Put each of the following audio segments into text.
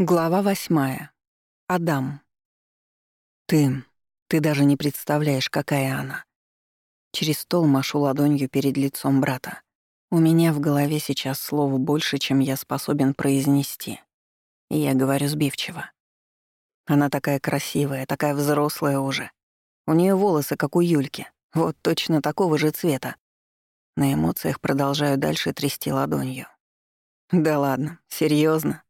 Глава восьмая. Адам. Ты... ты даже не представляешь, какая она. Через стол машу ладонью перед лицом брата. У меня в голове сейчас слов больше, чем я способен произнести. И я говорю сбивчиво. Она такая красивая, такая взрослая уже. У нее волосы, как у Юльки, вот точно такого же цвета. На эмоциях продолжаю дальше трясти ладонью. Да ладно, серьезно.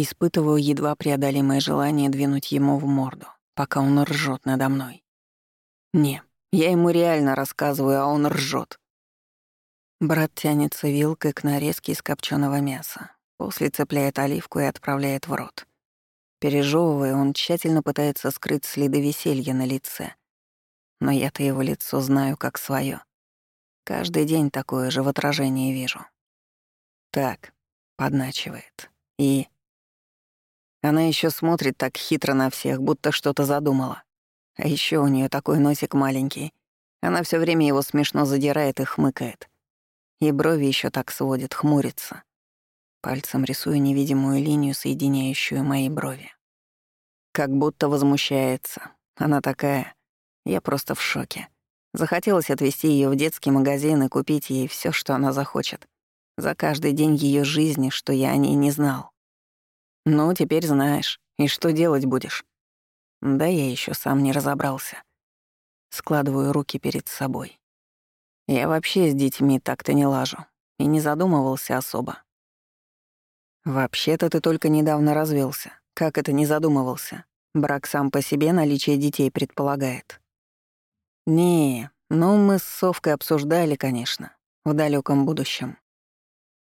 Испытываю едва преодолимое желание двинуть ему в морду, пока он ржет надо мной. Не, я ему реально рассказываю, а он ржет. Брат тянется вилкой к нарезке из копченого мяса, после цепляет оливку и отправляет в рот. Пережевывая, он тщательно пытается скрыть следы веселья на лице. Но я-то его лицо знаю как свое. Каждый день такое же в отражении вижу. Так, подначивает. И она еще смотрит так хитро на всех, будто что-то задумала. А еще у нее такой носик маленький. Она все время его смешно задирает и хмыкает. И брови еще так сводит, хмурится. Пальцем рисую невидимую линию, соединяющую мои брови. Как будто возмущается. Она такая... Я просто в шоке. Захотелось отвезти ее в детский магазин и купить ей все, что она захочет. За каждый день ее жизни, что я о ней не знал. «Ну, теперь знаешь. И что делать будешь?» Да я еще сам не разобрался. Складываю руки перед собой. Я вообще с детьми так-то не лажу. И не задумывался особо. «Вообще-то ты только недавно развелся. Как это не задумывался? Брак сам по себе наличие детей предполагает». «Не, ну мы с Совкой обсуждали, конечно, в далеком будущем.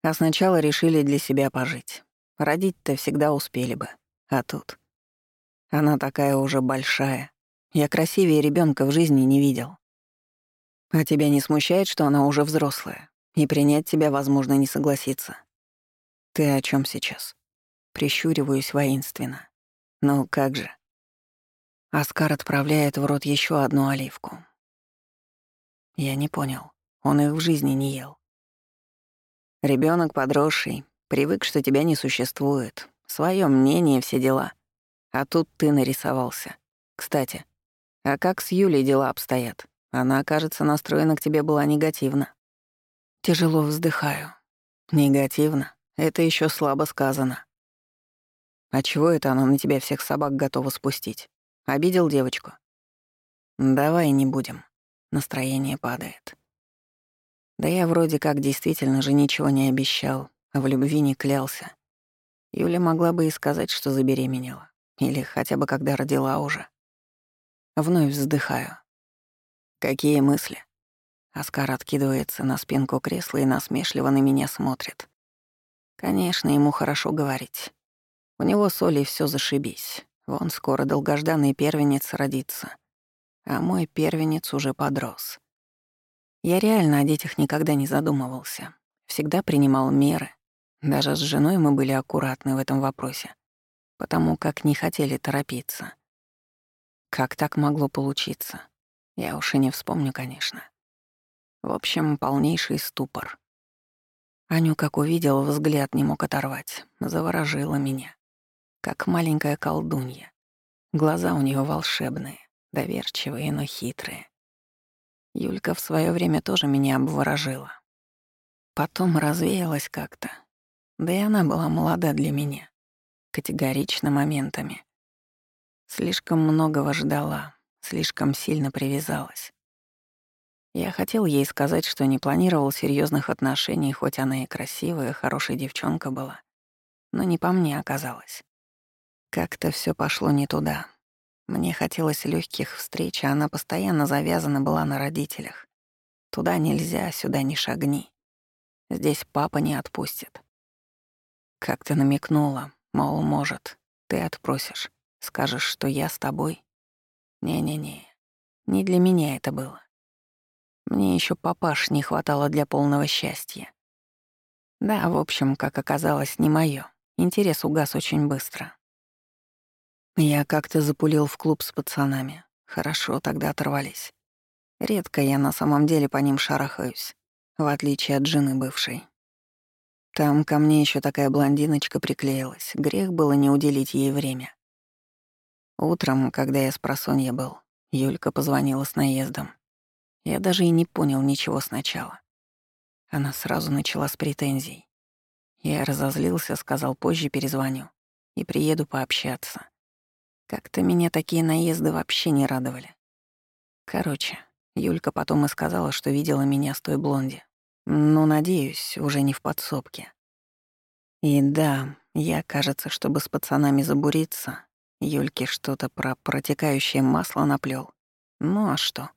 А сначала решили для себя пожить. Родить-то всегда успели бы. А тут... Она такая уже большая. Я красивее ребенка в жизни не видел. А тебя не смущает, что она уже взрослая, и принять тебя, возможно, не согласится? Ты о чем сейчас? Прищуриваюсь воинственно. Ну как же? Оскар отправляет в рот еще одну оливку. Я не понял. Он их в жизни не ел. Ребенок подросший, Привык, что тебя не существует. Своё мнение, все дела. А тут ты нарисовался. Кстати, а как с Юлей дела обстоят? Она, кажется, настроена к тебе была негативно. Тяжело вздыхаю. Негативно? Это еще слабо сказано. А чего это она на тебя всех собак готова спустить? Обидел девочку? Давай не будем. Настроение падает. Да я вроде как действительно же ничего не обещал, а в любви не клялся. Юля могла бы и сказать, что забеременела. Или хотя бы когда родила уже. Вновь вздыхаю. Какие мысли? Оскар откидывается на спинку кресла и насмешливо на меня смотрит. Конечно, ему хорошо говорить. У него с Олей всё зашибись. Вон скоро долгожданный первенец родится. А мой первенец уже подрос. Я реально о детях никогда не задумывался. Всегда принимал меры, даже с женой мы были аккуратны в этом вопросе, потому как не хотели торопиться. Как так могло получиться? Я уж и не вспомню, конечно. В общем, полнейший ступор. Аню, как увидел, взгляд не мог оторвать, заворожила меня. Как маленькая колдунья. Глаза у нее волшебные, доверчивые, но хитрые. Юлька в свое время тоже меня обворожила. Потом развеялась как-то, да и она была молода для меня, категорично моментами. Слишком многого ждала, слишком сильно привязалась. Я хотел ей сказать, что не планировал серьезных отношений, хоть она и красивая, хорошая девчонка была. Но не по мне оказалось. Как-то все пошло не туда. Мне хотелось легких встреч, а она постоянно завязана была на родителях. Туда нельзя, сюда не шагни. Здесь папа не отпустит. Как ты намекнула, мол, может, ты отпросишь, скажешь, что я с тобой. Не-не-не, не для меня это было. Мне еще папаш не хватало для полного счастья. Да, в общем, как оказалось, не моё. Интерес угас очень быстро. Я как-то запулил в клуб с пацанами. Хорошо, тогда оторвались. Редко я на самом деле по ним шарахаюсь, в отличие от жены бывшей. Там ко мне еще такая блондиночка приклеилась. Грех было не уделить ей время. Утром, когда я с просонья был, Юлька позвонила с наездом. Я даже и не понял ничего сначала. Она сразу начала с претензий. Я разозлился, сказал, позже перезвоню и приеду пообщаться. Как-то меня такие наезды вообще не радовали. Короче, Юлька потом и сказала, что видела меня с той блонди. Ну, надеюсь, уже не в подсобке. И да, я, кажется, чтобы с пацанами забуриться, Юльке что-то про протекающее масло наплел. Ну а что?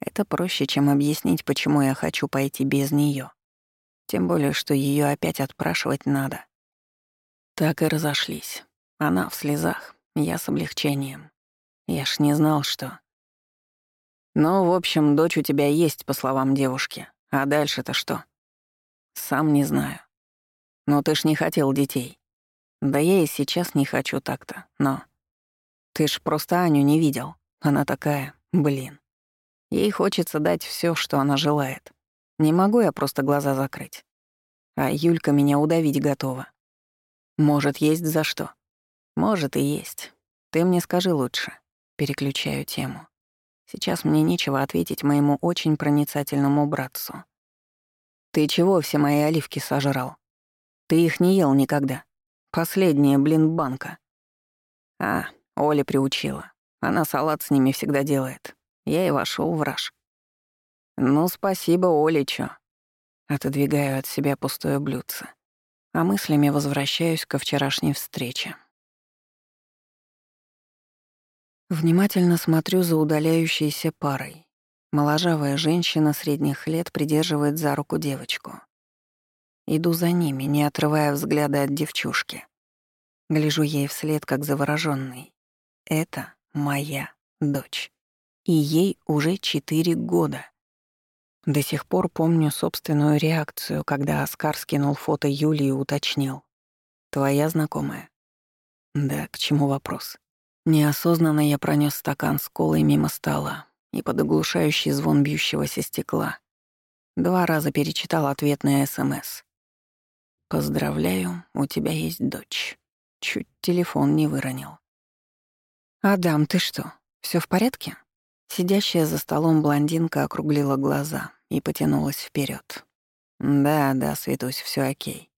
Это проще, чем объяснить, почему я хочу пойти без нее. Тем более, что ее опять отпрашивать надо. Так и разошлись. Она в слезах, я с облегчением. Я ж не знал, что... Ну, в общем, дочь у тебя есть, по словам девушки. А дальше-то что? Сам не знаю. Но ты ж не хотел детей. Да я и сейчас не хочу так-то, но... Ты ж просто Аню не видел. Она такая, блин. Ей хочется дать все, что она желает. Не могу я просто глаза закрыть. А Юлька меня удавить готова. Может, есть за что? Может и есть. Ты мне скажи лучше. Переключаю тему. Сейчас мне нечего ответить моему очень проницательному братцу. Ты чего все мои оливки сожрал? Ты их не ел никогда. Последняя, блин, банка. А, Оля приучила. Она салат с ними всегда делает. Я и вошел в раж. Ну, спасибо, Оле, чё. Отодвигаю от себя пустое блюдце а мыслями возвращаюсь ко вчерашней встрече. Внимательно смотрю за удаляющейся парой. Моложавая женщина средних лет придерживает за руку девочку. Иду за ними, не отрывая взгляда от девчушки. Гляжу ей вслед, как заворожённый. Это моя дочь. И ей уже четыре года. До сих пор помню собственную реакцию, когда Оскар скинул фото Юлии и уточнил. «Твоя знакомая?» Да, к чему вопрос? Неосознанно я пронес стакан с колой мимо стола и под оглушающий звон бьющегося стекла два раза перечитал ответный СМС. «Поздравляю, у тебя есть дочь». Чуть телефон не выронил. «Адам, ты что, все в порядке?» Сидящая за столом блондинка округлила глаза и потянулась вперед. «Да, да, Светусь, все окей.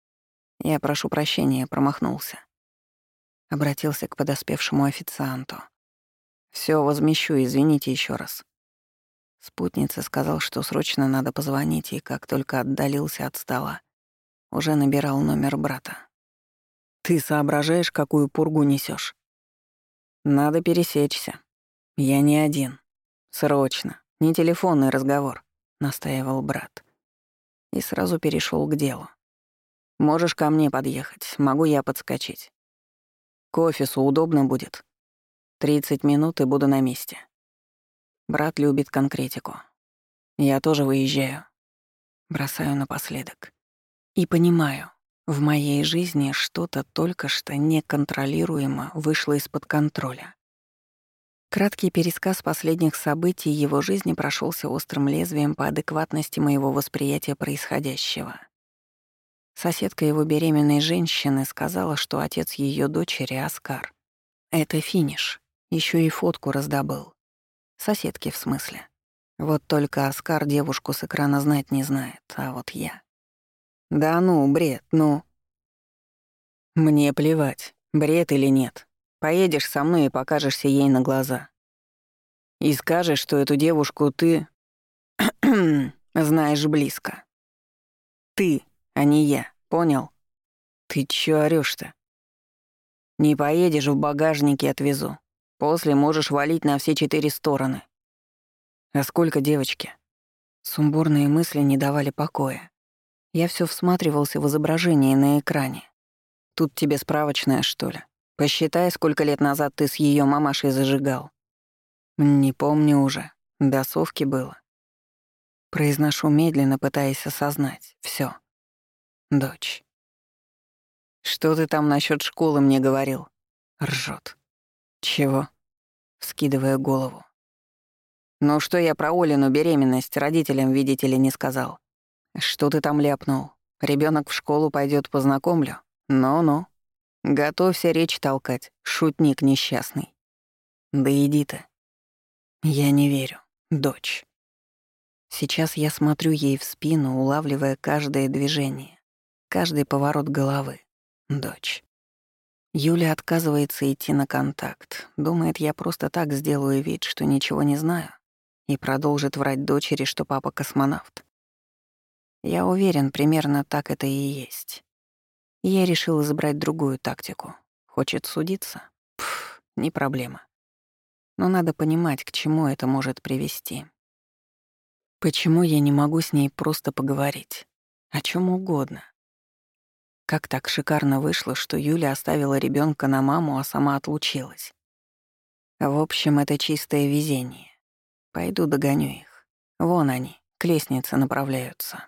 Я прошу прощения, промахнулся». Обратился к подоспевшему официанту. Все возмещу, извините еще раз». Спутница сказал, что срочно надо позвонить, и как только отдалился от стола, уже набирал номер брата. «Ты соображаешь, какую пургу несешь? «Надо пересечься. Я не один. «Срочно, не телефонный разговор», — настаивал брат. И сразу перешел к делу. «Можешь ко мне подъехать, могу я подскочить. К офису удобно будет. Тридцать минут и буду на месте. Брат любит конкретику. Я тоже выезжаю. Бросаю напоследок. И понимаю, в моей жизни что-то только что неконтролируемо вышло из-под контроля. Краткий пересказ последних событий его жизни прошелся острым лезвием по адекватности моего восприятия происходящего. Соседка его беременной женщины сказала, что отец ее дочери — Оскар. Это финиш. Еще и фотку раздобыл. Соседки в смысле. Вот только Оскар девушку с экрана знать не знает, а вот я. Да ну, бред, ну. Мне плевать, бред или нет. Поедешь со мной и покажешься ей на глаза. И скажешь, что эту девушку ты... знаешь близко. Ты, а не я, понял? Ты чё орёшь-то? Не поедешь, в багажнике отвезу. После можешь валить на все четыре стороны. А сколько девочки? Сумбурные мысли не давали покоя. Я все всматривался в изображение на экране. Тут тебе справочная, что ли? Посчитай, сколько лет назад ты с ее мамашей зажигал. Не помню уже. До совки было. Произношу медленно, пытаясь осознать. Все. Дочь. Что ты там насчет школы мне говорил? Ржет. Чего? Скидывая голову. Ну что я про Олину беременность родителям, видите ли, не сказал. Что ты там ляпнул? Ребенок в школу пойдет познакомлю. Ну-ну. Готовься речь толкать, шутник несчастный. Да иди ты. Я не верю, дочь. Сейчас я смотрю ей в спину, улавливая каждое движение, каждый поворот головы. Дочь. Юля отказывается идти на контакт. Думает, я просто так сделаю вид, что ничего не знаю, и продолжит врать дочери, что папа космонавт. Я уверен, примерно так это и есть. Я решил избрать другую тактику. Хочет судиться? Пф, не проблема. Но надо понимать, к чему это может привести. Почему я не могу с ней просто поговорить? О чем угодно. Как так шикарно вышло, что Юля оставила ребенка на маму, а сама отлучилась. В общем, это чистое везение. Пойду догоню их. Вон они, к лестнице направляются.